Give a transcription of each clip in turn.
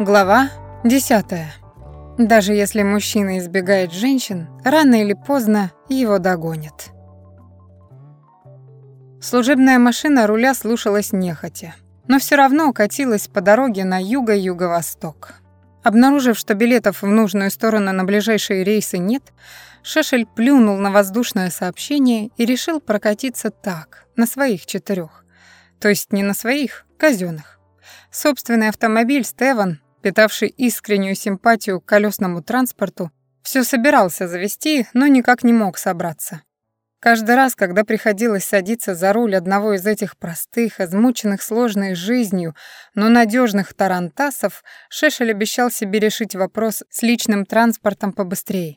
Глава 10. Даже если мужчина избегает женщин, рано или поздно его догонят. Служебная машина руля слушалась нехотя, но все равно катилась по дороге на юго-юго-восток. Обнаружив, что билетов в нужную сторону на ближайшие рейсы нет, Шешель плюнул на воздушное сообщение и решил прокатиться так, на своих четырех, То есть не на своих, казенных. Собственный автомобиль Стеван питавший искреннюю симпатию к колесному транспорту, все собирался завести, но никак не мог собраться. Каждый раз, когда приходилось садиться за руль одного из этих простых, измученных сложной жизнью, но надежных тарантасов, Шешель обещал себе решить вопрос с личным транспортом побыстрее.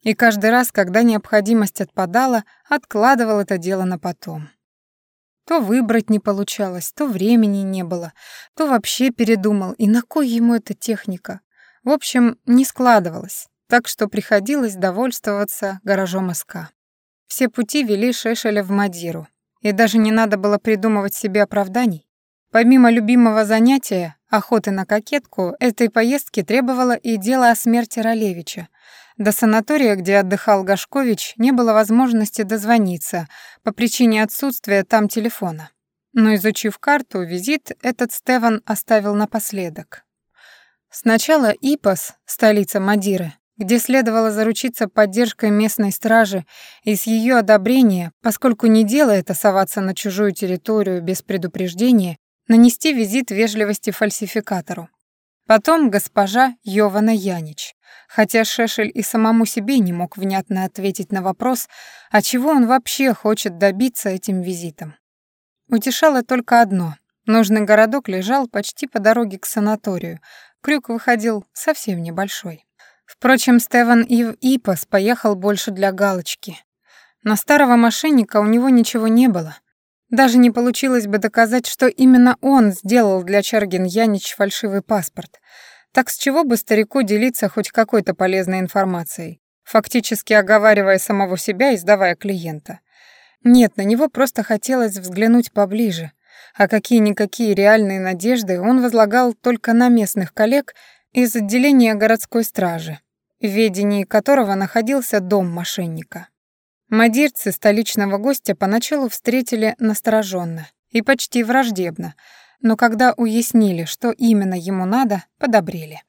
И каждый раз, когда необходимость отпадала, откладывал это дело на потом. То выбрать не получалось, то времени не было, то вообще передумал, и на кой ему эта техника? В общем, не складывалось, так что приходилось довольствоваться гаражом СК. Все пути вели Шешеля в Мадиру, и даже не надо было придумывать себе оправданий. Помимо любимого занятия, охоты на кокетку, этой поездки требовало и дело о смерти Ролевича, до санатория, где отдыхал Гашкович, не было возможности дозвониться по причине отсутствия там телефона. Но изучив карту, визит этот Стеван оставил напоследок. Сначала Ипас, столица Мадиры, где следовало заручиться поддержкой местной стражи и с ее одобрения, поскольку не дело это соваться на чужую территорию без предупреждения, нанести визит вежливости фальсификатору. Потом госпожа Йована Янич, хотя Шешель и самому себе не мог внятно ответить на вопрос, а чего он вообще хочет добиться этим визитом. Утешало только одно. Нужный городок лежал почти по дороге к санаторию. Крюк выходил совсем небольшой. Впрочем, Стеван Ив Ипас поехал больше для галочки. На старого мошенника у него ничего не было. Даже не получилось бы доказать, что именно он сделал для Чаргин Янич фальшивый паспорт — так с чего бы старику делиться хоть какой-то полезной информацией, фактически оговаривая самого себя и сдавая клиента? Нет, на него просто хотелось взглянуть поближе, а какие-никакие реальные надежды он возлагал только на местных коллег из отделения городской стражи, в ведении которого находился дом мошенника. Мадирцы столичного гостя поначалу встретили настороженно и почти враждебно, но когда уяснили, что именно ему надо, подобрели.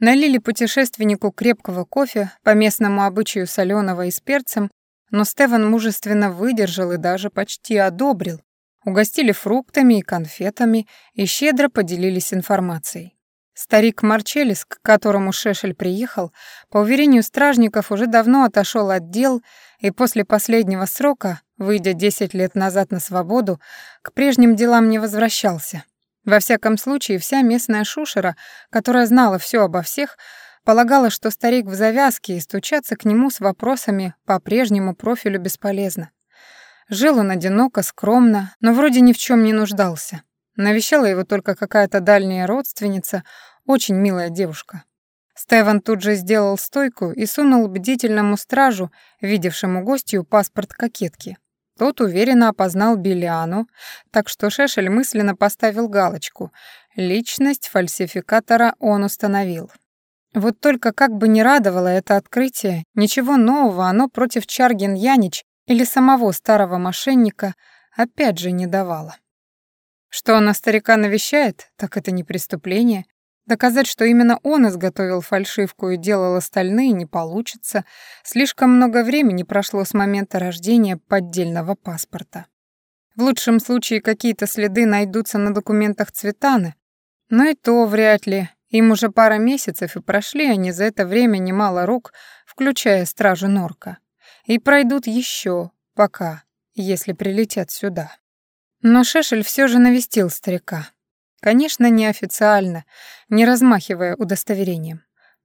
Налили путешественнику крепкого кофе, по местному обычаю соленого и с перцем, но Стеван мужественно выдержал и даже почти одобрил. Угостили фруктами и конфетами и щедро поделились информацией. Старик Марчелис, к которому Шешель приехал, по уверению стражников, уже давно отошел от дел и после последнего срока, выйдя 10 лет назад на свободу, к прежним делам не возвращался. Во всяком случае, вся местная шушера, которая знала все обо всех, полагала, что старик в завязке и стучаться к нему с вопросами по прежнему профилю бесполезно. Жил он одиноко, скромно, но вроде ни в чем не нуждался. Навещала его только какая-то дальняя родственница, очень милая девушка. Стеван тут же сделал стойку и сунул бдительному стражу, видевшему гостью, паспорт кокетки. Тот уверенно опознал Билиану, так что Шешель мысленно поставил галочку. Личность фальсификатора он установил. Вот только как бы не радовало это открытие, ничего нового оно против Чаргин Янич или самого старого мошенника опять же не давало. Что она старика навещает, так это не преступление. Доказать, что именно он изготовил фальшивку и делал остальные, не получится. Слишком много времени прошло с момента рождения поддельного паспорта. В лучшем случае какие-то следы найдутся на документах Цветаны, но и то вряд ли. Им уже пара месяцев, и прошли они за это время немало рук, включая стражу Норка. И пройдут еще, пока, если прилетят сюда. Но Шешель все же навестил старика. Конечно, неофициально, не размахивая удостоверением.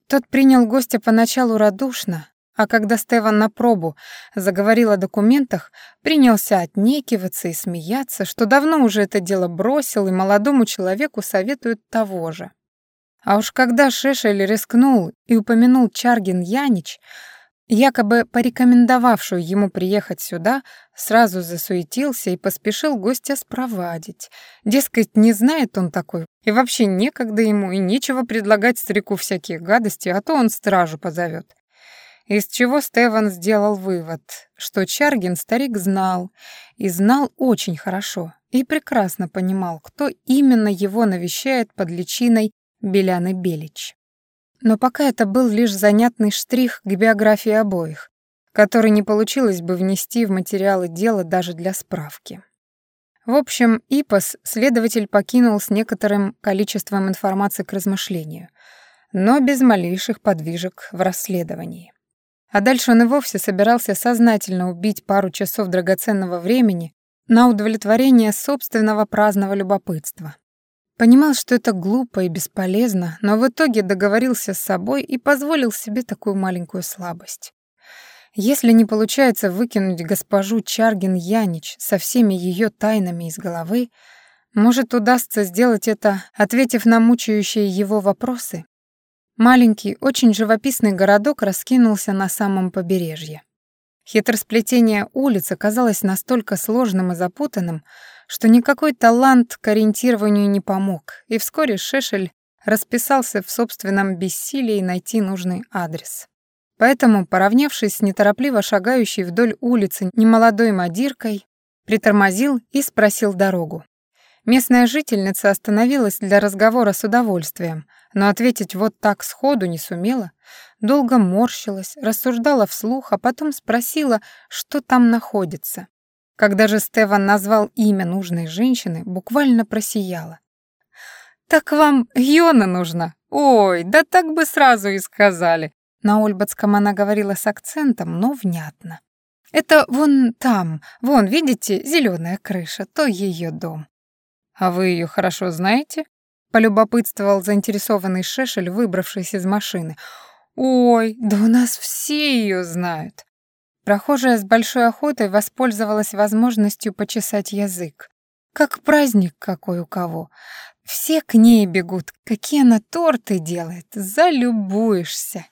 Тот принял гостя поначалу радушно, а когда Стеван на пробу заговорил о документах, принялся отнекиваться и смеяться, что давно уже это дело бросил, и молодому человеку советуют того же. А уж когда Шешель рискнул и упомянул Чаргин Янич, якобы порекомендовавшую ему приехать сюда, сразу засуетился и поспешил гостя спровадить. Дескать, не знает он такой, и вообще некогда ему, и нечего предлагать старику всякие гадости, а то он стражу позовет. Из чего Стеван сделал вывод, что Чаргин старик знал, и знал очень хорошо, и прекрасно понимал, кто именно его навещает под личиной Беляны Белич. Но пока это был лишь занятный штрих к биографии обоих, который не получилось бы внести в материалы дела даже для справки. В общем, ИПОС следователь покинул с некоторым количеством информации к размышлению, но без малейших подвижек в расследовании. А дальше он и вовсе собирался сознательно убить пару часов драгоценного времени на удовлетворение собственного праздного любопытства. Понимал, что это глупо и бесполезно, но в итоге договорился с собой и позволил себе такую маленькую слабость. Если не получается выкинуть госпожу Чаргин-Янич со всеми ее тайнами из головы, может, удастся сделать это, ответив на мучающие его вопросы? Маленький, очень живописный городок раскинулся на самом побережье. Хитросплетение улиц оказалось настолько сложным и запутанным, что никакой талант к ориентированию не помог, и вскоре Шешель расписался в собственном бессилии найти нужный адрес. Поэтому, поравнявшись с неторопливо шагающей вдоль улицы немолодой мадиркой, притормозил и спросил дорогу. Местная жительница остановилась для разговора с удовольствием, но ответить вот так сходу не сумела. Долго морщилась, рассуждала вслух, а потом спросила, что там находится. Когда же Стеван назвал имя нужной женщины, буквально просияла. «Так вам Йона нужна? Ой, да так бы сразу и сказали!» На Ольбатском она говорила с акцентом, но внятно. «Это вон там, вон, видите, зеленая крыша, то ее дом. «А вы ее хорошо знаете?» — полюбопытствовал заинтересованный Шешель, выбравшись из машины. «Ой, да у нас все ее знают». Прохожая с большой охотой воспользовалась возможностью почесать язык. Как праздник какой у кого. Все к ней бегут, какие она торты делает, залюбуешься.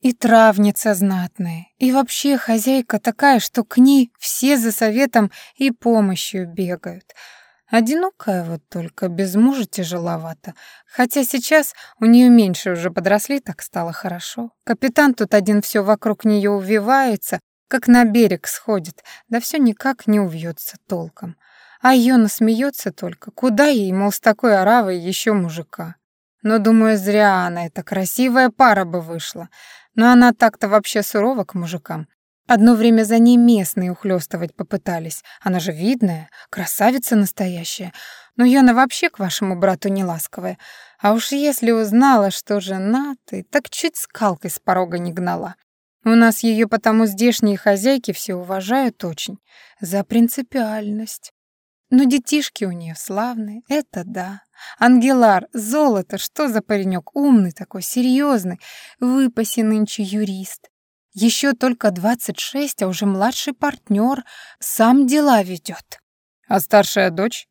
И травница знатная, и вообще хозяйка такая, что к ней все за советом и помощью бегают. Одинокая вот только, без мужа тяжеловато. Хотя сейчас у нее меньше уже подросли, так стало хорошо. Капитан тут один все вокруг нее увивается, как на берег сходит, да все никак не увьется толком. А Йона смеется только. Куда ей, мол, с такой оравой еще мужика? Но, думаю, зря она, эта красивая пара бы вышла. Но она так-то вообще сурова к мужикам. Одно время за ней местные ухлёстывать попытались. Она же видная, красавица настоящая. Но Яна вообще к вашему брату не ласковая. А уж если узнала, что жена ты, так чуть скалкой с порога не гнала. У нас ее потому здешние хозяйки все уважают очень. За принципиальность. Но детишки у нее славные, это да. Ангелар, золото, что за паренек, умный такой, серьезный, выпаси нынче юрист. Еще только 26, а уже младший партнер, сам дела ведет. А старшая дочь?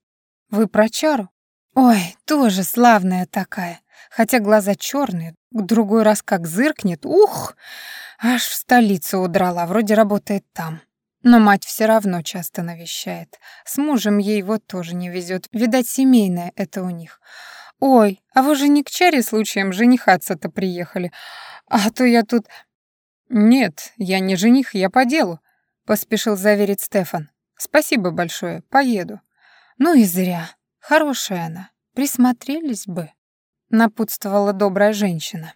Вы про Чару? Ой, тоже славная такая. Хотя глаза черные, другой раз как зыркнет, ух, аж в столицу удрала, вроде работает там. Но мать все равно часто навещает. С мужем ей вот тоже не везет. Видать, семейное это у них. Ой, а вы же не к Чаре случаем женихаться-то приехали. А то я тут «Нет, я не жених, я по делу», — поспешил заверить Стефан. «Спасибо большое, поеду». «Ну и зря. Хорошая она. Присмотрелись бы», — напутствовала добрая женщина.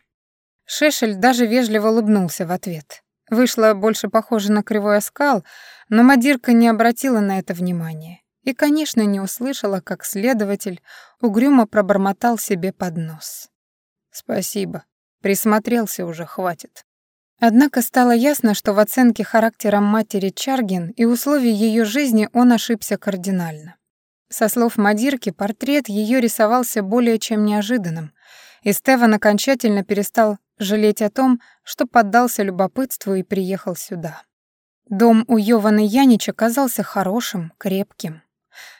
Шешель даже вежливо улыбнулся в ответ. Вышло больше похоже на кривой оскал, но Мадирка не обратила на это внимания. И, конечно, не услышала, как следователь угрюмо пробормотал себе под нос. «Спасибо. Присмотрелся уже, хватит». Однако стало ясно, что в оценке характера матери Чаргин и условий ее жизни он ошибся кардинально. Со слов Мадирки, портрет ее рисовался более чем неожиданным, и Стеван окончательно перестал жалеть о том, что поддался любопытству и приехал сюда. Дом у Йованы Янич оказался хорошим, крепким.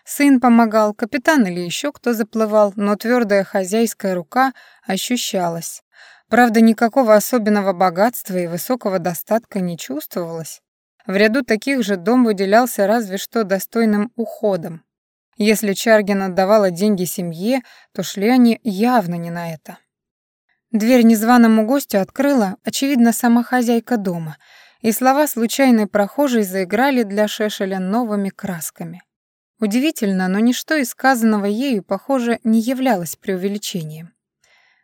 Сын помогал, капитан или еще кто заплывал, но твердая хозяйская рука ощущалась. Правда, никакого особенного богатства и высокого достатка не чувствовалось. В ряду таких же дом выделялся разве что достойным уходом. Если Чаргин отдавала деньги семье, то шли они явно не на это. Дверь незваному гостю открыла, очевидно, сама хозяйка дома, и слова случайной прохожей заиграли для Шешеля новыми красками. Удивительно, но ничто из сказанного ею, похоже, не являлось преувеличением.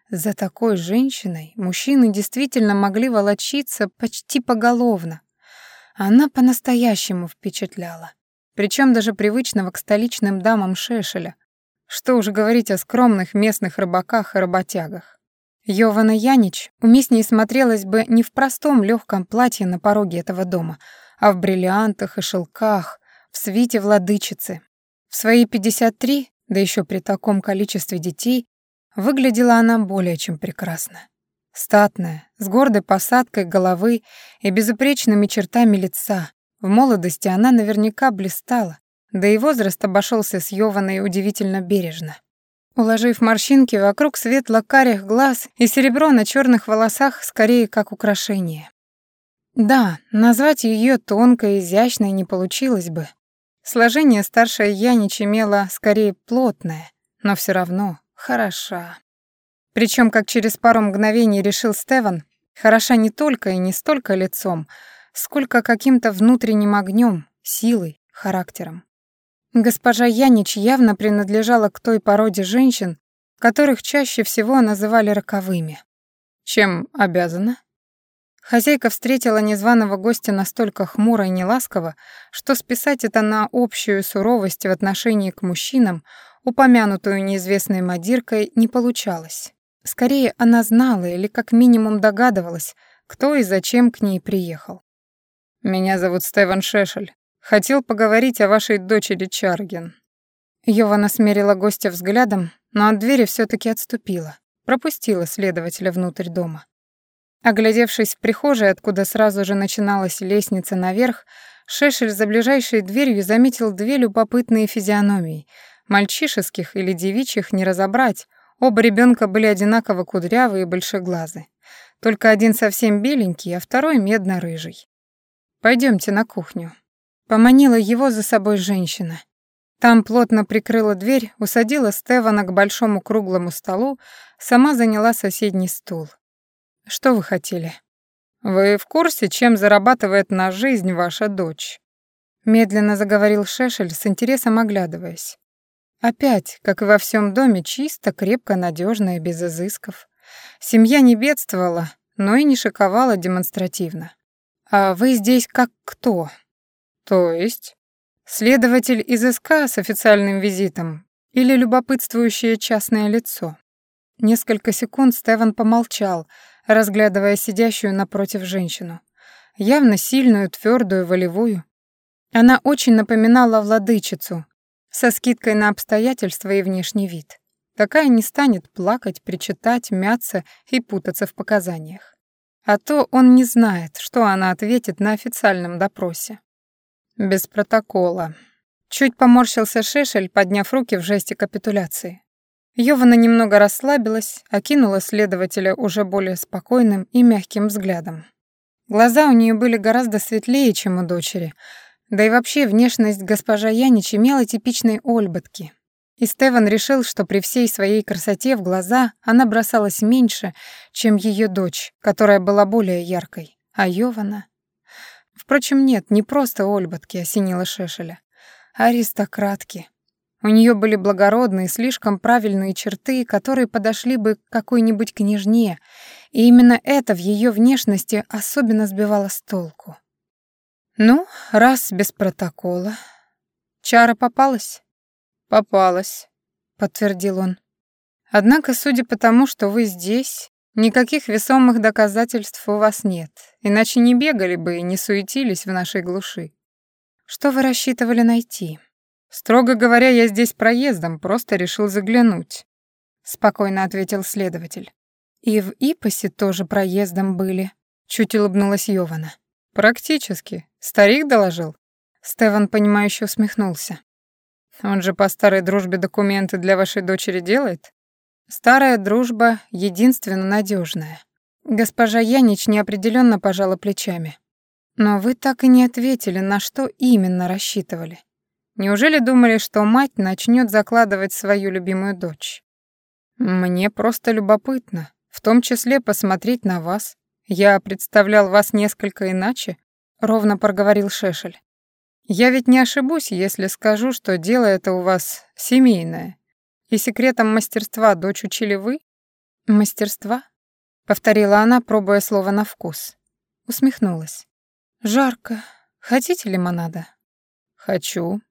За такой женщиной мужчины действительно могли волочиться почти поголовно. Она по-настоящему впечатляла. Причем даже привычного к столичным дамам Шешеля. Что уж говорить о скромных местных рыбаках и работягах. Йована Янич уместнее смотрелась бы не в простом легком платье на пороге этого дома, а в бриллиантах и шелках, в свите владычицы. В свои 53, да еще при таком количестве детей, выглядела она более чем прекрасно. Статная, с гордой посадкой головы и безупречными чертами лица. В молодости она наверняка блистала, да и возраст обошелся с Йованой удивительно бережно уложив морщинки вокруг светло-карих глаз и серебро на черных волосах скорее как украшение. Да, назвать ее тонкой и изящной не получилось бы. Сложение старшая Янич имела скорее плотное, но все равно хороша. Причем, как через пару мгновений решил Стеван, хороша не только и не столько лицом, сколько каким-то внутренним огнем, силой, характером. Госпожа Янич явно принадлежала к той породе женщин, которых чаще всего называли роковыми. Чем обязана? Хозяйка встретила незваного гостя настолько хмуро и неласково, что списать это на общую суровость в отношении к мужчинам, упомянутую неизвестной мадиркой, не получалось. Скорее, она знала или как минимум догадывалась, кто и зачем к ней приехал. «Меня зовут Стеван Шешель. Хотел поговорить о вашей дочери Чарген». Йована смерила гостя взглядом, но от двери все таки отступила, пропустила следователя внутрь дома. Оглядевшись в прихожей, откуда сразу же начиналась лестница наверх, Шешель за ближайшей дверью заметил две любопытные физиономии. Мальчишеских или девичьих не разобрать, оба ребенка были одинаково кудрявые и большеглазы. Только один совсем беленький, а второй медно-рыжий. Пойдемте на кухню. Поманила его за собой женщина. Там плотно прикрыла дверь, усадила Стевана к большому круглому столу, сама заняла соседний стул. «Что вы хотели?» «Вы в курсе, чем зарабатывает на жизнь ваша дочь?» Медленно заговорил Шешель, с интересом оглядываясь. Опять, как и во всем доме, чисто, крепко, надежно и без изысков. Семья не бедствовала, но и не шиковала демонстративно. «А вы здесь как кто?» То есть? Следователь из СК с официальным визитом или любопытствующее частное лицо? Несколько секунд Стеван помолчал, разглядывая сидящую напротив женщину. Явно сильную, твердую, волевую. Она очень напоминала владычицу, со скидкой на обстоятельства и внешний вид. Такая не станет плакать, причитать, мяться и путаться в показаниях. А то он не знает, что она ответит на официальном допросе. Без протокола. Чуть поморщился Шешель, подняв руки в жесте капитуляции. Йована немного расслабилась, окинула следователя уже более спокойным и мягким взглядом. Глаза у нее были гораздо светлее, чем у дочери, да и вообще внешность госпожа Янич имела типичной ольботки. И Стеван решил, что при всей своей красоте в глаза она бросалась меньше, чем ее дочь, которая была более яркой, а Йована... Впрочем, нет, не просто Ольботки осенила Шешеля, а аристократки. У нее были благородные, слишком правильные черты, которые подошли бы к какой-нибудь княжне, и именно это в ее внешности особенно сбивало с толку. «Ну, раз без протокола. Чара попалась?» «Попалась», — подтвердил он. «Однако, судя по тому, что вы здесь, Никаких весомых доказательств у вас нет, иначе не бегали бы и не суетились в нашей глуши. Что вы рассчитывали найти? Строго говоря, я здесь проездом, просто решил заглянуть, спокойно ответил следователь. И в Ипосе тоже проездом были, чуть улыбнулась Йована. Практически. Старик доложил. Стеван понимающе усмехнулся. Он же по старой дружбе документы для вашей дочери делает? Старая дружба единственно надежная. Госпожа Янич неопределенно пожала плечами. Но вы так и не ответили, на что именно рассчитывали. Неужели думали, что мать начнет закладывать свою любимую дочь? Мне просто любопытно, в том числе посмотреть на вас. Я представлял вас несколько иначе, ровно проговорил Шешель. Я ведь не ошибусь, если скажу, что дело это у вас семейное. И секретом мастерства дочь учили вы? Мастерства? Повторила она, пробуя слово на вкус. Усмехнулась. Жарко. Хотите лимонада? Хочу.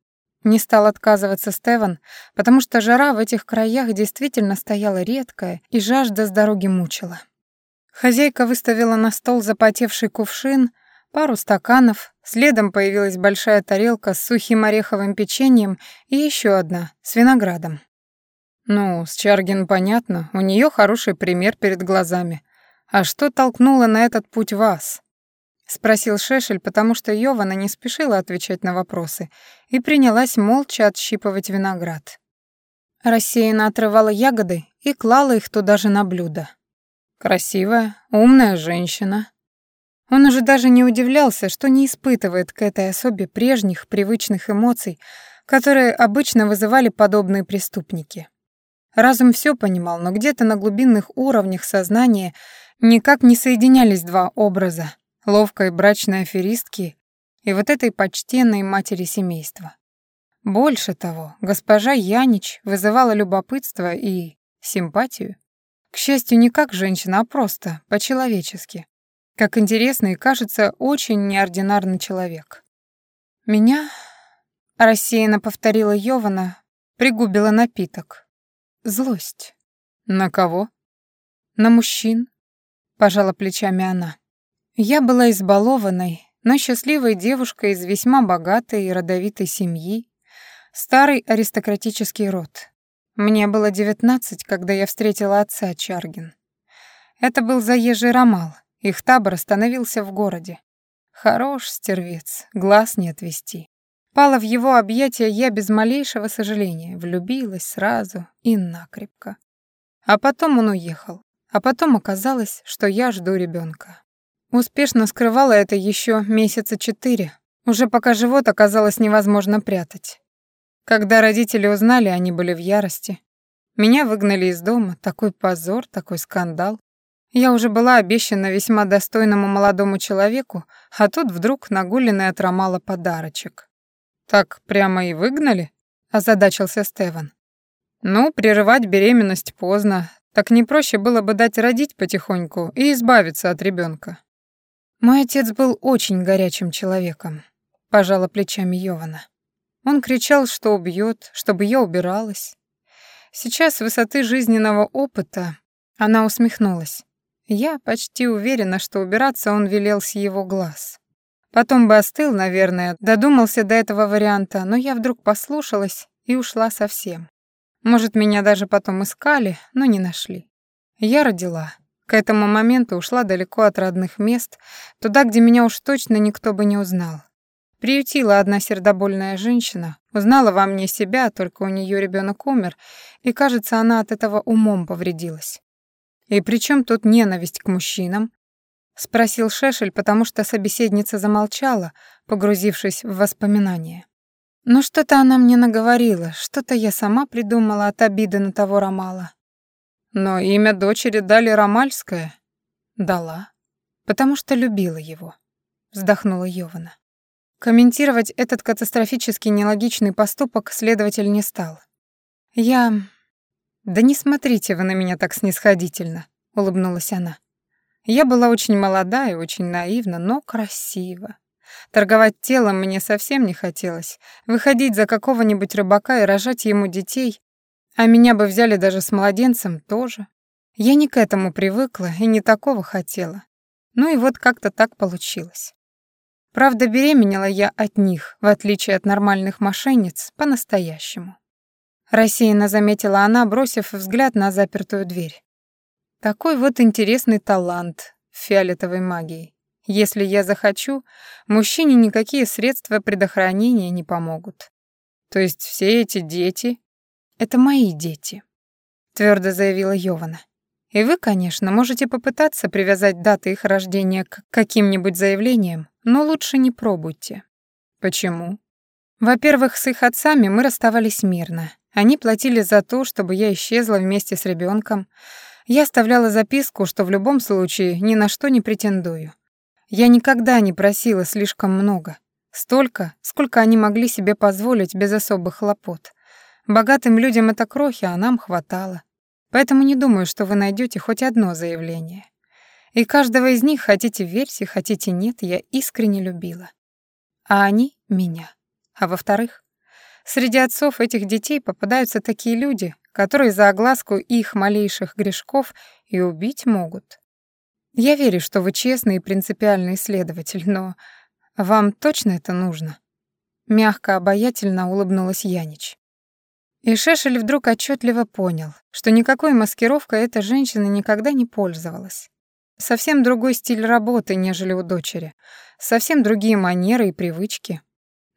Не стал отказываться Стеван, потому что жара в этих краях действительно стояла редкая, и жажда с дороги мучила. Хозяйка выставила на стол запотевший кувшин, пару стаканов, следом появилась большая тарелка с сухим ореховым печеньем и еще одна с виноградом. Ну, с Чаргин понятно, у нее хороший пример перед глазами. А что толкнуло на этот путь вас? — спросил Шешель, потому что Йована не спешила отвечать на вопросы и принялась молча отщипывать виноград. Рассеянно отрывала ягоды и клала их туда же на блюдо. «Красивая, умная женщина». Он уже даже не удивлялся, что не испытывает к этой особе прежних привычных эмоций, которые обычно вызывали подобные преступники. Разум все понимал, но где-то на глубинных уровнях сознания никак не соединялись два образа ловкой брачной аферистки и вот этой почтенной матери семейства. Больше того, госпожа Янич вызывала любопытство и симпатию. К счастью, не как женщина, а просто, по-человечески. Как интересный и, кажется, очень неординарный человек. «Меня...» — рассеянно повторила Йована, пригубила напиток. «Злость». «На кого?» «На мужчин», — пожала плечами она. Я была избалованной, но счастливой девушкой из весьма богатой и родовитой семьи, старый аристократический род. Мне было девятнадцать, когда я встретила отца Чаргин. Это был заезжий ромал, их табор остановился в городе. Хорош стервец, глаз не отвести. Пала в его объятия я без малейшего сожаления, влюбилась сразу и накрепко. А потом он уехал, а потом оказалось, что я жду ребенка. Успешно скрывала это еще месяца четыре, уже пока живот оказалось невозможно прятать. Когда родители узнали, они были в ярости. Меня выгнали из дома, такой позор, такой скандал. Я уже была обещана весьма достойному молодому человеку, а тут вдруг нагуленный от Ромала подарочек. «Так прямо и выгнали?» — озадачился Стеван. «Ну, прерывать беременность поздно. Так не проще было бы дать родить потихоньку и избавиться от ребенка. Мой отец был очень горячим человеком, пожала плечами Йована. Он кричал, что убьет, чтобы я убиралась. Сейчас с высоты жизненного опыта она усмехнулась. Я почти уверена, что убираться он велел с его глаз. Потом бы остыл, наверное, додумался до этого варианта, но я вдруг послушалась и ушла совсем. Может, меня даже потом искали, но не нашли. Я родила. К этому моменту ушла далеко от родных мест, туда, где меня уж точно никто бы не узнал. Приютила одна сердобольная женщина, узнала во мне себя, только у нее ребенок умер, и, кажется, она от этого умом повредилась. «И при чем тут ненависть к мужчинам?» — спросил Шешель, потому что собеседница замолчала, погрузившись в воспоминания. «Ну что-то она мне наговорила, что-то я сама придумала от обиды на того Ромала. Но имя дочери дали Ромальское? Дала. Потому что любила его. Вздохнула Йована. Комментировать этот катастрофически нелогичный поступок следователь не стал. Я... Да не смотрите вы на меня так снисходительно, улыбнулась она. Я была очень молода и очень наивна, но красива. Торговать телом мне совсем не хотелось. Выходить за какого-нибудь рыбака и рожать ему детей а меня бы взяли даже с младенцем тоже. Я не к этому привыкла и не такого хотела. Ну и вот как-то так получилось. Правда, беременела я от них, в отличие от нормальных мошенниц, по-настоящему. Рассеянно заметила она, бросив взгляд на запертую дверь. Такой вот интересный талант фиолетовой магии. Если я захочу, мужчине никакие средства предохранения не помогут. То есть все эти дети это мои дети, твердо заявила Йована. И вы, конечно, можете попытаться привязать даты их рождения к каким-нибудь заявлениям, но лучше не пробуйте. Почему? Во-первых, с их отцами мы расставались мирно. Они платили за то, чтобы я исчезла вместе с ребенком. Я оставляла записку, что в любом случае ни на что не претендую. Я никогда не просила слишком много. Столько, сколько они могли себе позволить без особых хлопот. Богатым людям это крохи, а нам хватало. Поэтому не думаю, что вы найдете хоть одно заявление. И каждого из них, хотите верьте, хотите нет, я искренне любила. А они — меня. А во-вторых, среди отцов этих детей попадаются такие люди, которые за огласку их малейших грешков и убить могут. Я верю, что вы честный и принципиальный исследователь, но вам точно это нужно?» Мягко, обаятельно улыбнулась Янич. И Шешель вдруг отчетливо понял, что никакой маскировкой эта женщина никогда не пользовалась. Совсем другой стиль работы, нежели у дочери. Совсем другие манеры и привычки.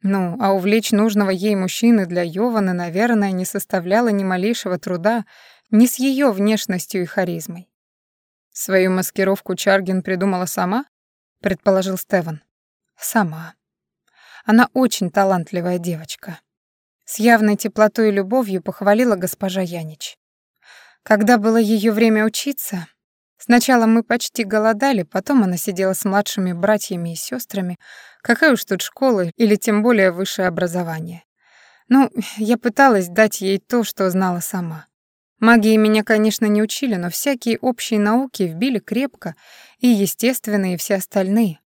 Ну, а увлечь нужного ей мужчины для Йованы, наверное, не составляло ни малейшего труда ни с ее внешностью и харизмой. Свою маскировку Чаргин придумала сама, предположил Стеван. Сама. Она очень талантливая девочка. С явной теплотой и любовью похвалила госпожа Янич. Когда было ее время учиться, сначала мы почти голодали, потом она сидела с младшими братьями и сестрами. Какая уж тут школа или тем более высшее образование. Ну, я пыталась дать ей то, что знала сама. Магии меня, конечно, не учили, но всякие общие науки вбили крепко, и естественные, и все остальные.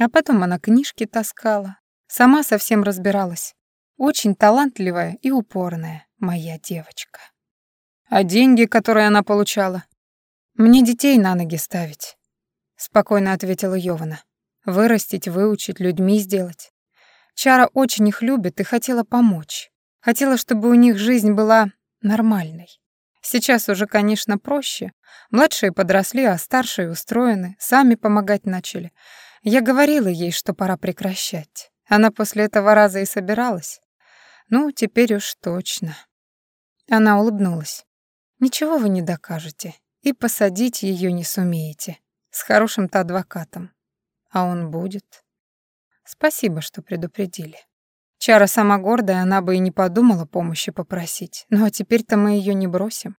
А потом она книжки таскала, сама совсем разбиралась. Очень талантливая и упорная моя девочка. А деньги, которые она получала? Мне детей на ноги ставить, спокойно ответила Йована. Вырастить, выучить, людьми сделать. Чара очень их любит и хотела помочь. Хотела, чтобы у них жизнь была нормальной. Сейчас уже, конечно, проще. Младшие подросли, а старшие устроены, сами помогать начали. Я говорила ей, что пора прекращать. Она после этого раза и собиралась. Ну, теперь уж точно. Она улыбнулась. Ничего вы не докажете. И посадить ее не сумеете. С хорошим-то адвокатом. А он будет. Спасибо, что предупредили. Чара сама гордая, она бы и не подумала помощи попросить. Ну а теперь-то мы ее не бросим.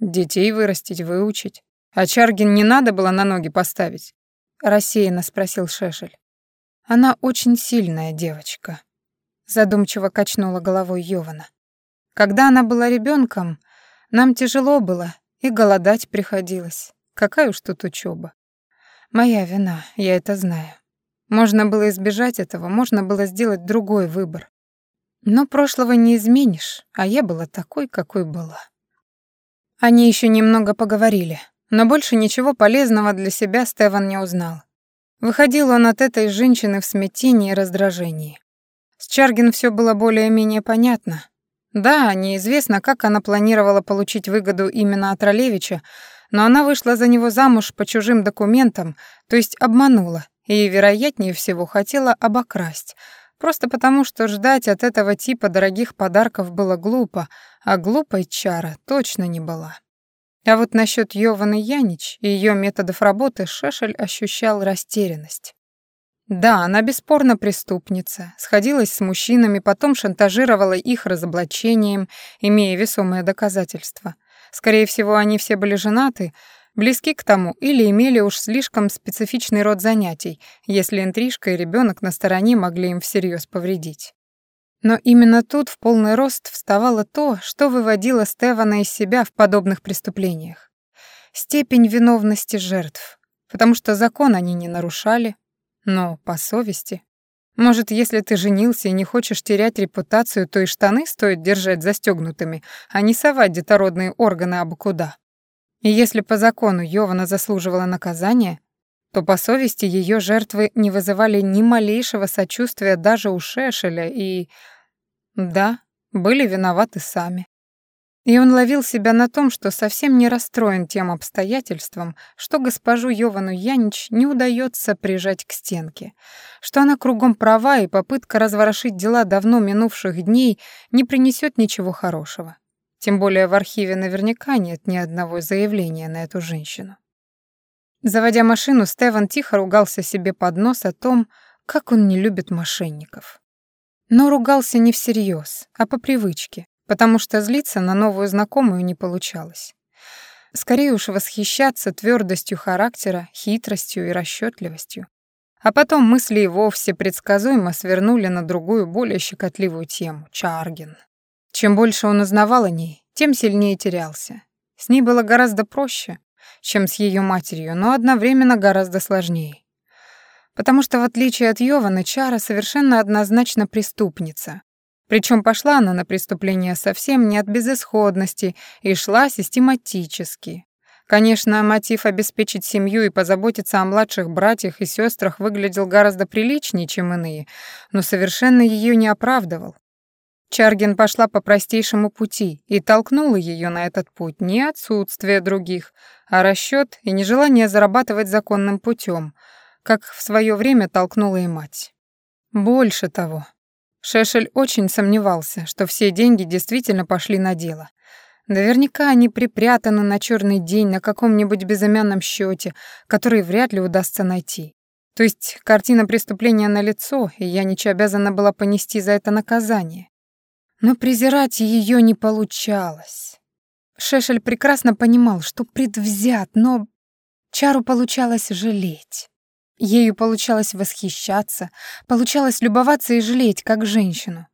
Детей вырастить, выучить. А Чаргин не надо было на ноги поставить рассеянно спросил Шешель. Она очень сильная девочка, задумчиво качнула головой Йована. Когда она была ребенком, нам тяжело было и голодать приходилось. Какая уж тут учеба. Моя вина, я это знаю. Можно было избежать этого, можно было сделать другой выбор. Но прошлого не изменишь, а я была такой, какой была. Они еще немного поговорили, но больше ничего полезного для себя Стеван не узнал. Выходил он от этой женщины в смятении и раздражении. С Чаргин все было более-менее понятно. Да, неизвестно, как она планировала получить выгоду именно от Ролевича, но она вышла за него замуж по чужим документам, то есть обманула, и, вероятнее всего, хотела обокрасть, просто потому что ждать от этого типа дорогих подарков было глупо, а глупой Чара точно не была. А вот насчет Йованы Янич и ее методов работы Шешель ощущал растерянность. Да, она бесспорно преступница, сходилась с мужчинами, потом шантажировала их разоблачением, имея весомые доказательства. Скорее всего, они все были женаты, близки к тому или имели уж слишком специфичный род занятий, если интрижка и ребенок на стороне могли им всерьез повредить. Но именно тут в полный рост вставало то, что выводило Стевана из себя в подобных преступлениях. Степень виновности жертв, потому что закон они не нарушали, но по совести. Может, если ты женился и не хочешь терять репутацию, то и штаны стоит держать застегнутыми, а не совать детородные органы абы куда. И если по закону Йована заслуживала наказания, то по совести ее жертвы не вызывали ни малейшего сочувствия даже у Шешеля и да, были виноваты сами. И он ловил себя на том, что совсем не расстроен тем обстоятельством, что госпожу Йовану Янич не удается прижать к стенке, что она кругом права, и попытка разворошить дела давно минувших дней не принесет ничего хорошего. Тем более в архиве наверняка нет ни одного заявления на эту женщину. Заводя машину, Стеван тихо ругался себе под нос о том, как он не любит мошенников. Но ругался не всерьез, а по привычке, потому что злиться на новую знакомую не получалось. Скорее уж восхищаться твердостью характера, хитростью и расчетливостью. А потом мысли и вовсе предсказуемо свернули на другую, более щекотливую тему — Чаргин. Чем больше он узнавал о ней, тем сильнее терялся. С ней было гораздо проще, чем с ее матерью, но одновременно гораздо сложнее. Потому что, в отличие от Йована, Чара совершенно однозначно преступница. Причем пошла она на преступление совсем не от безысходности и шла систематически. Конечно, мотив обеспечить семью и позаботиться о младших братьях и сестрах выглядел гораздо приличнее, чем иные, но совершенно ее не оправдывал. Чаргин пошла по простейшему пути и толкнула ее на этот путь не отсутствие других, а расчет и нежелание зарабатывать законным путем, как в свое время толкнула и мать. Больше того, Шешель очень сомневался, что все деньги действительно пошли на дело. Наверняка они припрятаны на черный день на каком-нибудь безымянном счете, который вряд ли удастся найти. То есть картина преступления на лицо, и я ничего обязана была понести за это наказание. Но презирать ее не получалось. Шешель прекрасно понимал, что предвзят, но Чару получалось жалеть. Ею получалось восхищаться, получалось любоваться и жалеть, как женщину.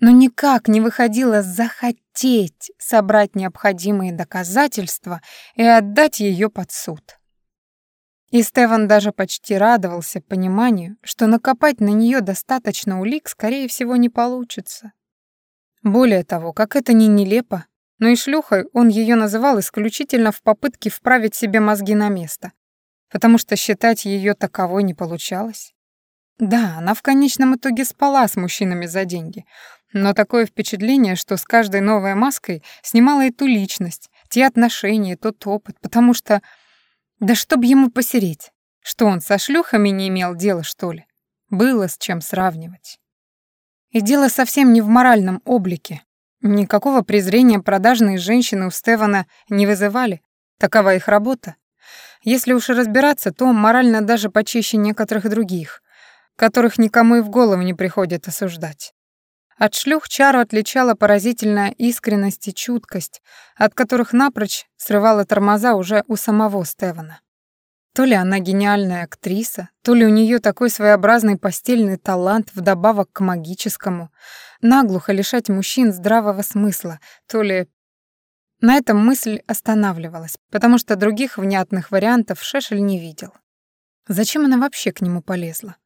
Но никак не выходило захотеть собрать необходимые доказательства и отдать ее под суд. И Стефан даже почти радовался пониманию, что накопать на нее достаточно улик, скорее всего, не получится. Более того, как это ни нелепо, но и шлюхой он ее называл исключительно в попытке вправить себе мозги на место, потому что считать ее таковой не получалось. Да, она в конечном итоге спала с мужчинами за деньги, но такое впечатление, что с каждой новой маской снимала и ту личность, те отношения, тот опыт, потому что... Да чтоб ему посереть, что он со шлюхами не имел дела, что ли? Было с чем сравнивать. И дело совсем не в моральном облике. Никакого презрения продажные женщины у Стевана не вызывали. Такова их работа. Если уж и разбираться, то морально даже почище некоторых других, которых никому и в голову не приходит осуждать. От шлюх Чару отличала поразительная искренность и чуткость, от которых напрочь срывала тормоза уже у самого Стевана. То ли она гениальная актриса, то ли у нее такой своеобразный постельный талант вдобавок к магическому, наглухо лишать мужчин здравого смысла, то ли... На этом мысль останавливалась, потому что других внятных вариантов Шешель не видел. Зачем она вообще к нему полезла?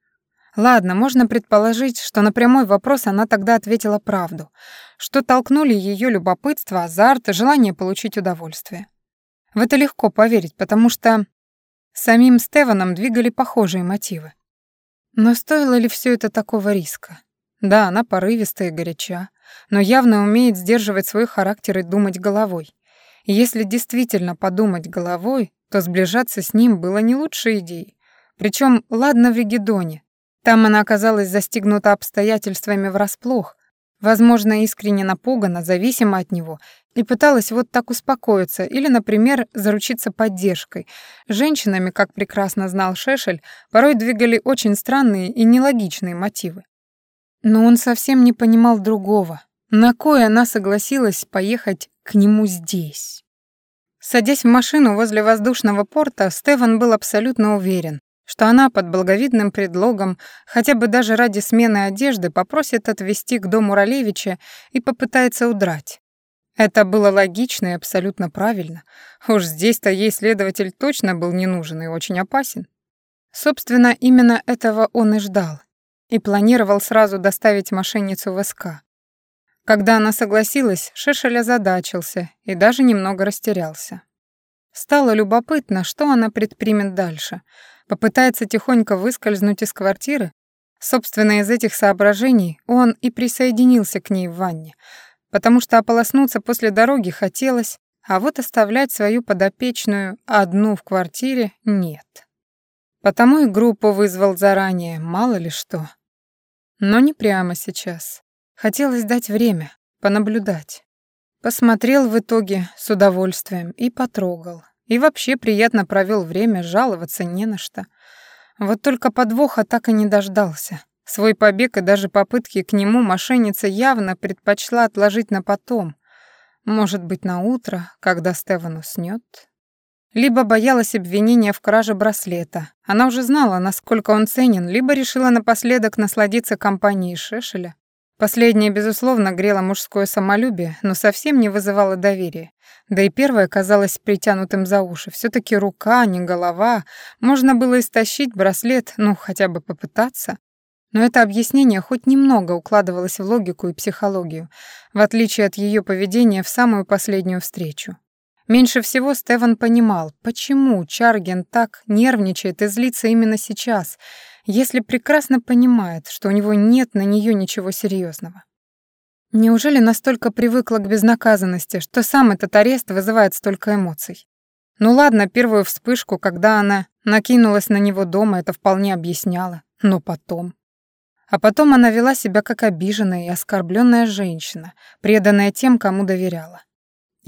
Ладно, можно предположить, что на прямой вопрос она тогда ответила правду, что толкнули ее любопытство, азарт желание получить удовольствие. В это легко поверить, потому что Самим Стеваном двигали похожие мотивы. Но стоило ли все это такого риска? Да, она порывистая и горяча, но явно умеет сдерживать свой характер и думать головой. И если действительно подумать головой, то сближаться с ним было не лучшей идеей. Причем, ладно в Ригедоне. Там она оказалась застигнута обстоятельствами врасплох, возможно, искренне напугана, зависима от него, и пыталась вот так успокоиться или, например, заручиться поддержкой. Женщинами, как прекрасно знал Шешель, порой двигали очень странные и нелогичные мотивы. Но он совсем не понимал другого. На кое она согласилась поехать к нему здесь? Садясь в машину возле воздушного порта, Стефан был абсолютно уверен, что она под благовидным предлогом, хотя бы даже ради смены одежды, попросит отвезти к дому Ролевича и попытается удрать. Это было логично и абсолютно правильно. Уж здесь-то ей следователь точно был не нужен и очень опасен. Собственно, именно этого он и ждал. И планировал сразу доставить мошенницу в СК. Когда она согласилась, Шешель озадачился и даже немного растерялся. Стало любопытно, что она предпримет дальше — попытается тихонько выскользнуть из квартиры? Собственно, из этих соображений он и присоединился к ней в ванне, потому что ополоснуться после дороги хотелось, а вот оставлять свою подопечную одну в квартире нет. Потому и группу вызвал заранее, мало ли что. Но не прямо сейчас. Хотелось дать время, понаблюдать. Посмотрел в итоге с удовольствием и потрогал. И вообще приятно провел время, жаловаться не на что. Вот только подвоха так и не дождался. Свой побег и даже попытки к нему мошенница явно предпочла отложить на потом. Может быть, на утро, когда Стеван уснёт. Либо боялась обвинения в краже браслета. Она уже знала, насколько он ценен, либо решила напоследок насладиться компанией Шешеля. Последнее, безусловно, грело мужское самолюбие, но совсем не вызывало доверия. Да и первое казалось притянутым за уши. все таки рука, не голова. Можно было истощить браслет, ну, хотя бы попытаться. Но это объяснение хоть немного укладывалось в логику и психологию, в отличие от ее поведения в самую последнюю встречу. Меньше всего Стеван понимал, почему Чарген так нервничает и злится именно сейчас, если прекрасно понимает, что у него нет на нее ничего серьезного. Неужели настолько привыкла к безнаказанности, что сам этот арест вызывает столько эмоций? Ну ладно, первую вспышку, когда она накинулась на него дома, это вполне объясняло, но потом... А потом она вела себя как обиженная и оскорбленная женщина, преданная тем, кому доверяла.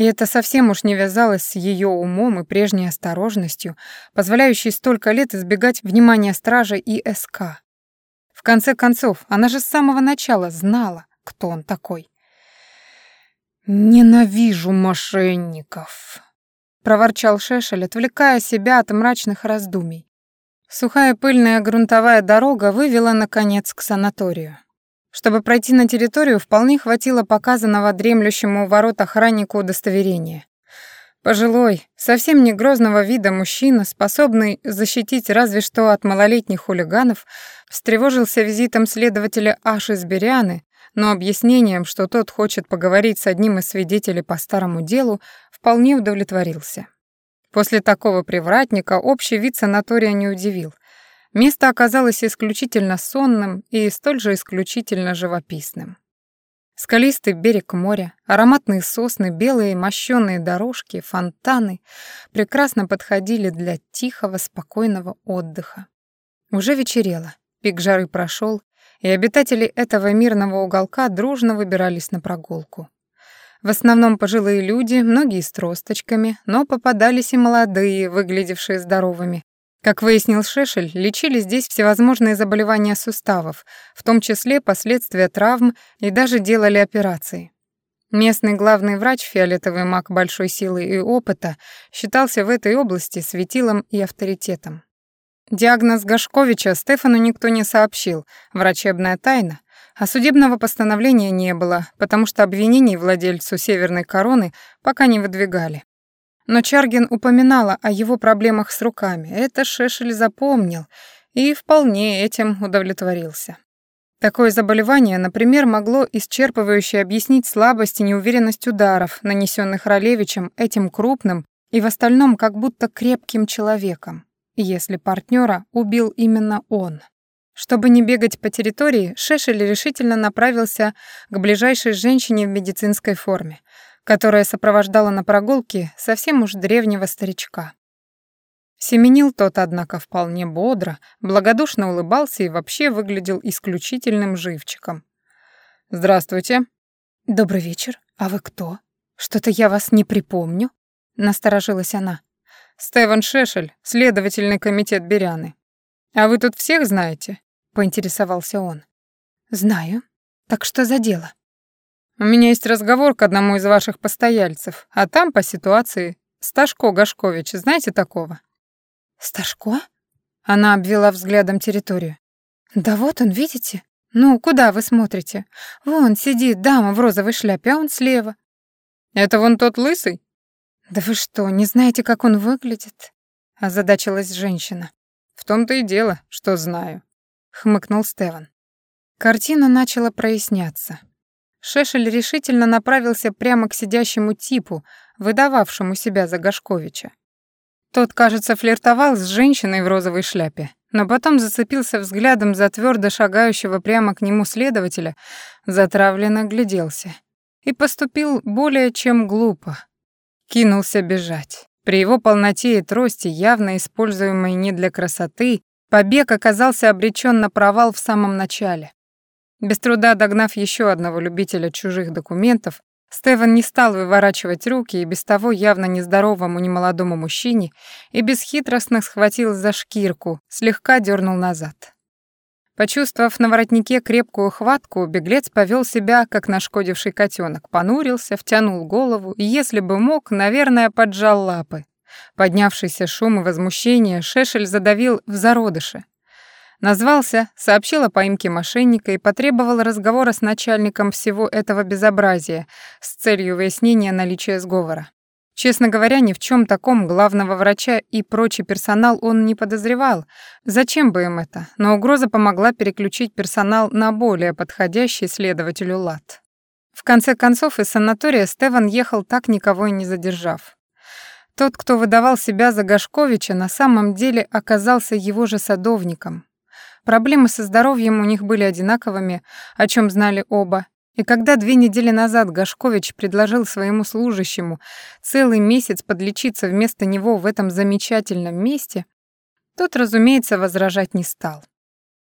И это совсем уж не вязалось с ее умом и прежней осторожностью, позволяющей столько лет избегать внимания стражи и СК. В конце концов, она же с самого начала знала, кто он такой. «Ненавижу мошенников», — проворчал Шешель, отвлекая себя от мрачных раздумий. Сухая пыльная грунтовая дорога вывела, наконец, к санаторию. Чтобы пройти на территорию, вполне хватило показанного дремлющему у ворот охраннику удостоверения. Пожилой, совсем не грозного вида мужчина, способный защитить разве что от малолетних хулиганов, встревожился визитом следователя Аши Сберяны, но объяснением, что тот хочет поговорить с одним из свидетелей по старому делу, вполне удовлетворился. После такого привратника общий вид санатория не удивил. Место оказалось исключительно сонным и столь же исключительно живописным. Скалистый берег моря, ароматные сосны, белые мощёные дорожки, фонтаны прекрасно подходили для тихого, спокойного отдыха. Уже вечерело, пик жары прошел, и обитатели этого мирного уголка дружно выбирались на прогулку. В основном пожилые люди, многие с тросточками, но попадались и молодые, выглядевшие здоровыми, как выяснил Шешель, лечили здесь всевозможные заболевания суставов, в том числе последствия травм и даже делали операции. Местный главный врач, фиолетовый маг большой силы и опыта, считался в этой области светилом и авторитетом. Диагноз Гашковича Стефану никто не сообщил, врачебная тайна, а судебного постановления не было, потому что обвинений владельцу Северной короны пока не выдвигали. Но Чаргин упоминала о его проблемах с руками. Это Шешель запомнил и вполне этим удовлетворился. Такое заболевание, например, могло исчерпывающе объяснить слабость и неуверенность ударов, нанесенных Ролевичем этим крупным и в остальном как будто крепким человеком, если партнера убил именно он. Чтобы не бегать по территории, Шешель решительно направился к ближайшей женщине в медицинской форме которая сопровождала на прогулке совсем уж древнего старичка. Семенил тот, однако, вполне бодро, благодушно улыбался и вообще выглядел исключительным живчиком. «Здравствуйте». «Добрый вечер. А вы кто? Что-то я вас не припомню», — насторожилась она. «Стеван Шешель, следовательный комитет Беряны. А вы тут всех знаете?» — поинтересовался он. «Знаю. Так что за дело?» У меня есть разговор к одному из ваших постояльцев, а там по ситуации Сташко Гашкович, знаете такого?» «Сташко?» Она обвела взглядом территорию. «Да вот он, видите? Ну, куда вы смотрите? Вон сидит дама в розовой шляпе, а он слева». «Это вон тот лысый?» «Да вы что, не знаете, как он выглядит?» Озадачилась женщина. «В том-то и дело, что знаю», — хмыкнул Стеван. Картина начала проясняться. Шешель решительно направился прямо к сидящему типу, выдававшему себя за Гашковича. Тот, кажется, флиртовал с женщиной в розовой шляпе, но потом зацепился взглядом за твердо шагающего прямо к нему следователя, затравленно гляделся и поступил более чем глупо. Кинулся бежать. При его полноте и трости, явно используемой не для красоты, побег оказался обречен на провал в самом начале. Без труда догнав еще одного любителя чужих документов, Стевен не стал выворачивать руки и без того явно нездоровому немолодому мужчине и бесхитростно схватил за шкирку, слегка дернул назад. Почувствовав на воротнике крепкую хватку, беглец повел себя, как нашкодивший котенок, понурился, втянул голову и, если бы мог, наверное, поджал лапы. Поднявшийся шум и возмущение Шешель задавил в зародыше. Назвался, сообщил о поимке мошенника и потребовал разговора с начальником всего этого безобразия с целью выяснения наличия сговора. Честно говоря, ни в чем таком главного врача и прочий персонал он не подозревал. Зачем бы им это? Но угроза помогла переключить персонал на более подходящий следователю лад. В конце концов, из санатория Стеван ехал так никого и не задержав. Тот, кто выдавал себя за Гашковича, на самом деле оказался его же садовником. Проблемы со здоровьем у них были одинаковыми, о чем знали оба, и когда две недели назад Гашкович предложил своему служащему целый месяц подлечиться вместо него в этом замечательном месте, тот, разумеется, возражать не стал.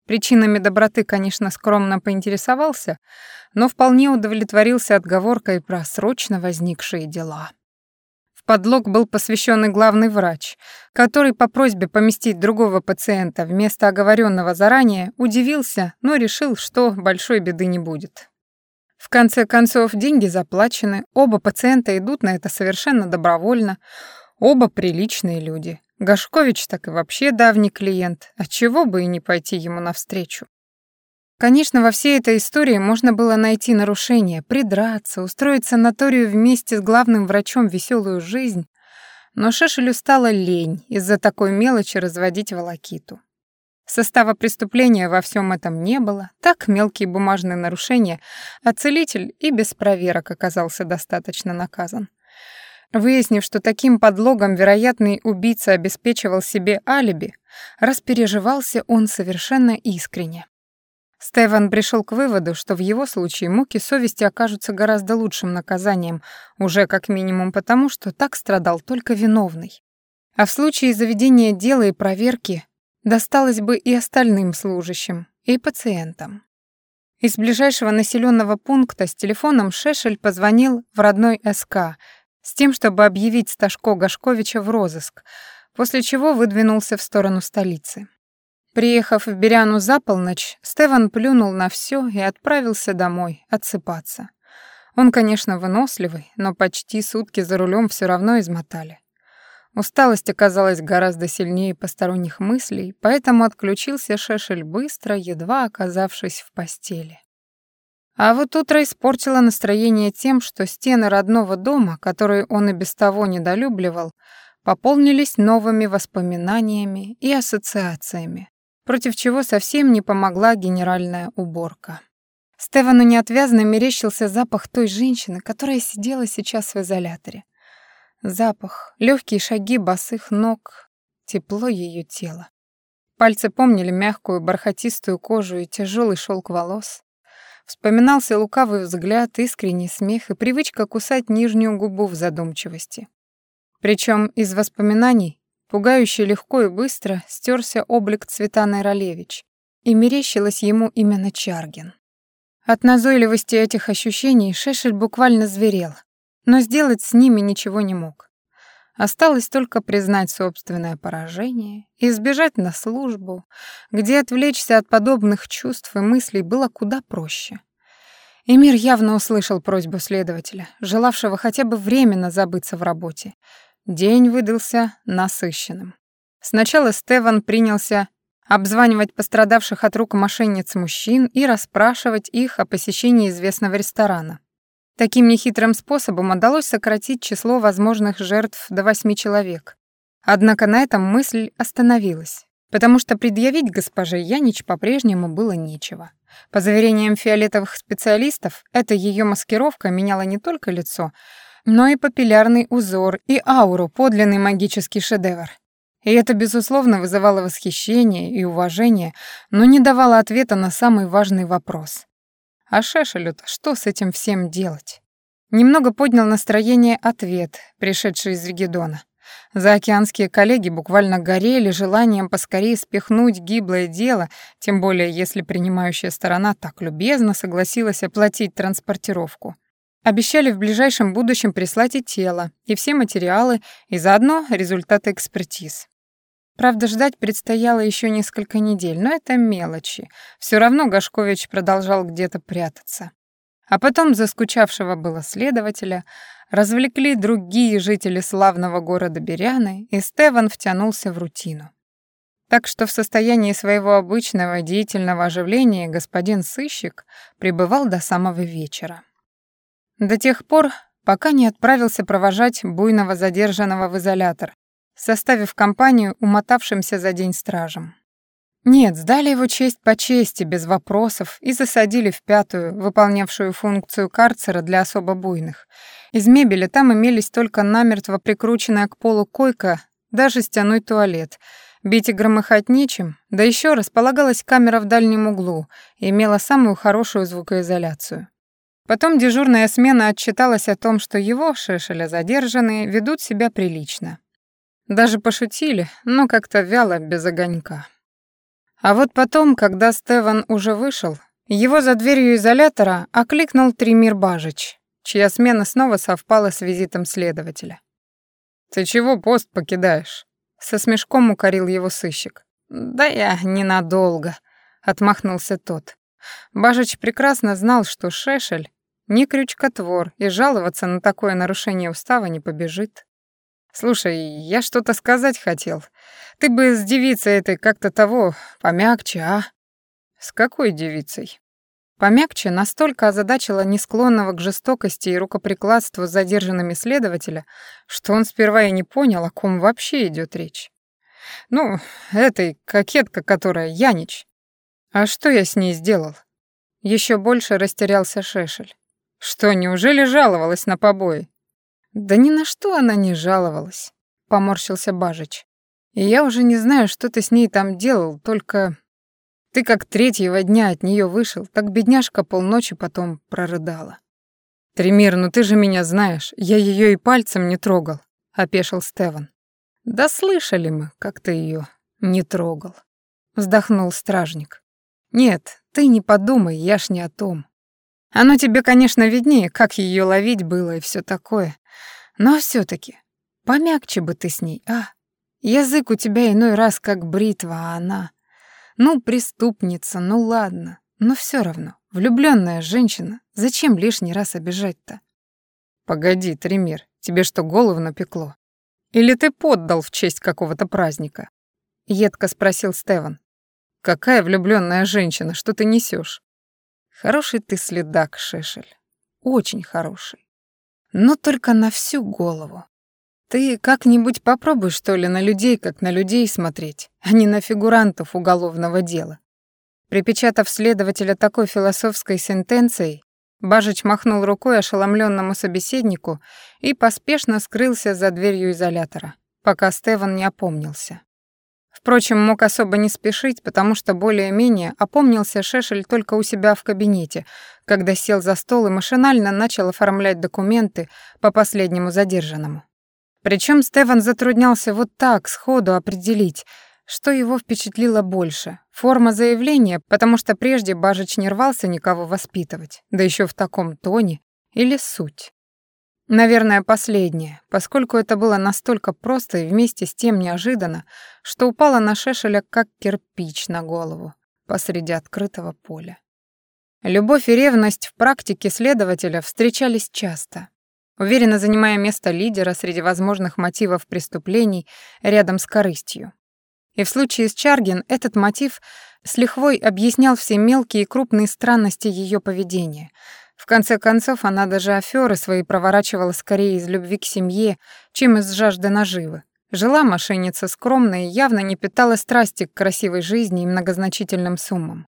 Причинами доброты, конечно, скромно поинтересовался, но вполне удовлетворился отговоркой про срочно возникшие дела подлог был посвящен и главный врач, который по просьбе поместить другого пациента вместо оговоренного заранее удивился, но решил, что большой беды не будет. В конце концов, деньги заплачены, оба пациента идут на это совершенно добровольно, оба приличные люди. Гашкович так и вообще давний клиент, отчего бы и не пойти ему навстречу. Конечно, во всей этой истории можно было найти нарушения, придраться, устроить санаторию вместе с главным врачом веселую жизнь, но Шешелю стало лень из-за такой мелочи разводить волокиту. Состава преступления во всем этом не было, так мелкие бумажные нарушения, а целитель и без проверок оказался достаточно наказан. Выяснив, что таким подлогом вероятный убийца обеспечивал себе алиби, распереживался он совершенно искренне. Стефан пришел к выводу, что в его случае муки совести окажутся гораздо лучшим наказанием, уже как минимум потому, что так страдал только виновный. А в случае заведения дела и проверки досталось бы и остальным служащим, и пациентам. Из ближайшего населенного пункта с телефоном Шешель позвонил в родной СК с тем, чтобы объявить Сташко Гашковича в розыск, после чего выдвинулся в сторону столицы. Приехав в Беряну за полночь, Стеван плюнул на все и отправился домой отсыпаться. Он, конечно, выносливый, но почти сутки за рулем все равно измотали. Усталость оказалась гораздо сильнее посторонних мыслей, поэтому отключился Шешель быстро, едва оказавшись в постели. А вот утро испортило настроение тем, что стены родного дома, которые он и без того недолюбливал, пополнились новыми воспоминаниями и ассоциациями против чего совсем не помогла генеральная уборка. Стевану неотвязно мерещился запах той женщины, которая сидела сейчас в изоляторе. Запах, легкие шаги босых ног, тепло ее тела. Пальцы помнили мягкую бархатистую кожу и тяжелый шелк волос. Вспоминался лукавый взгляд, искренний смех и привычка кусать нижнюю губу в задумчивости. Причем из воспоминаний Пугающе легко и быстро стерся облик Цветаны Ролевич, и мерещилось ему именно Чаргин. От назойливости этих ощущений Шешель буквально зверел, но сделать с ними ничего не мог. Осталось только признать собственное поражение и сбежать на службу, где отвлечься от подобных чувств и мыслей было куда проще. Эмир явно услышал просьбу следователя, желавшего хотя бы временно забыться в работе, День выдался насыщенным. Сначала Стеван принялся обзванивать пострадавших от рук мошенниц мужчин и расспрашивать их о посещении известного ресторана. Таким нехитрым способом удалось сократить число возможных жертв до восьми человек. Однако на этом мысль остановилась, потому что предъявить госпоже Янич по-прежнему было нечего. По заверениям фиолетовых специалистов, эта ее маскировка меняла не только лицо, но и папиллярный узор, и ауру, подлинный магический шедевр. И это, безусловно, вызывало восхищение и уважение, но не давало ответа на самый важный вопрос. А Шешелю-то что с этим всем делать? Немного поднял настроение ответ, пришедший из Регедона. Заокеанские коллеги буквально горели желанием поскорее спихнуть гиблое дело, тем более если принимающая сторона так любезно согласилась оплатить транспортировку. Обещали в ближайшем будущем прислать и тело, и все материалы, и заодно результаты экспертиз. Правда, ждать предстояло еще несколько недель, но это мелочи. Все равно Гашкович продолжал где-то прятаться. А потом заскучавшего было следователя развлекли другие жители славного города Беряны, и Стеван втянулся в рутину. Так что в состоянии своего обычного деятельного оживления господин сыщик пребывал до самого вечера. До тех пор, пока не отправился провожать буйного задержанного в изолятор, составив компанию умотавшимся за день стражам. Нет, сдали его честь по чести, без вопросов, и засадили в пятую, выполнявшую функцию карцера для особо буйных. Из мебели там имелись только намертво прикрученная к полу койка, даже стяной туалет. Бить и громыхать нечем, да еще располагалась камера в дальнем углу и имела самую хорошую звукоизоляцию. Потом дежурная смена отчиталась о том, что его, Шешеля, задержанные, ведут себя прилично. Даже пошутили, но как-то вяло, без огонька. А вот потом, когда Стеван уже вышел, его за дверью изолятора окликнул Тримир Бажич, чья смена снова совпала с визитом следователя. «Ты чего пост покидаешь?» Со смешком укорил его сыщик. «Да я ненадолго», — отмахнулся тот. Бажич прекрасно знал, что Шешель не крючкотвор и жаловаться на такое нарушение устава не побежит. «Слушай, я что-то сказать хотел. Ты бы с девицей этой как-то того помягче, а?» «С какой девицей?» Помягче настолько озадачила несклонного к жестокости и рукоприкладству задержанными следователя, что он сперва и не понял, о ком вообще идет речь. «Ну, этой кокетка, которая Янич. А что я с ней сделал?» Еще больше растерялся Шешель. «Что, неужели жаловалась на побои?» Да ни на что она не жаловалась, поморщился Бажич. И я уже не знаю, что ты с ней там делал, только ты как третьего дня от нее вышел, так бедняжка полночи потом прорыдала. Тремир, ну ты же меня знаешь, я ее и пальцем не трогал, опешил Стеван. Да слышали мы, как ты ее не трогал, вздохнул стражник. Нет, ты не подумай, я ж не о том. Оно тебе, конечно, виднее, как ее ловить было и все такое. Но все таки помягче бы ты с ней, а? Язык у тебя иной раз как бритва, а она... Ну, преступница, ну ладно. Но все равно, влюбленная женщина, зачем лишний раз обижать-то? Погоди, Тремир, тебе что, голову напекло? Или ты поддал в честь какого-то праздника? Едко спросил Стеван. Какая влюбленная женщина, что ты несешь? Хороший ты следак, Шешель. Очень хороший. Но только на всю голову. Ты как-нибудь попробуй, что ли, на людей, как на людей смотреть, а не на фигурантов уголовного дела. Припечатав следователя такой философской сентенцией, Бажич махнул рукой ошеломленному собеседнику и поспешно скрылся за дверью изолятора, пока Стеван не опомнился. Впрочем, мог особо не спешить, потому что более-менее опомнился Шешель только у себя в кабинете, когда сел за стол и машинально начал оформлять документы по последнему задержанному. Причем Стефан затруднялся вот так сходу определить, что его впечатлило больше. Форма заявления, потому что прежде Бажич не рвался никого воспитывать, да еще в таком тоне, или суть. Наверное, последнее, поскольку это было настолько просто и вместе с тем неожиданно, что упало на Шешеля как кирпич на голову посреди открытого поля. Любовь и ревность в практике следователя встречались часто, уверенно занимая место лидера среди возможных мотивов преступлений рядом с корыстью. И в случае с Чаргин этот мотив с лихвой объяснял все мелкие и крупные странности ее поведения — в конце концов, она даже аферы свои проворачивала скорее из любви к семье, чем из жажды наживы. Жила мошенница скромно и явно не питала страсти к красивой жизни и многозначительным суммам.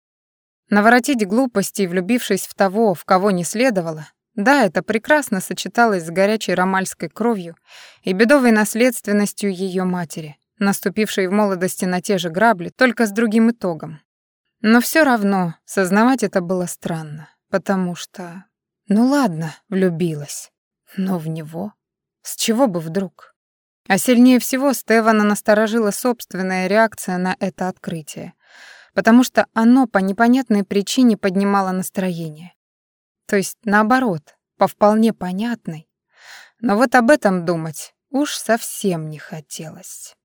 Наворотить глупости влюбившись в того, в кого не следовало, да, это прекрасно сочеталось с горячей ромальской кровью и бедовой наследственностью ее матери, наступившей в молодости на те же грабли, только с другим итогом. Но все равно сознавать это было странно потому что... Ну ладно, влюбилась. Но в него? С чего бы вдруг? А сильнее всего Стевана насторожила собственная реакция на это открытие, потому что оно по непонятной причине поднимало настроение. То есть наоборот, по вполне понятной. Но вот об этом думать уж совсем не хотелось.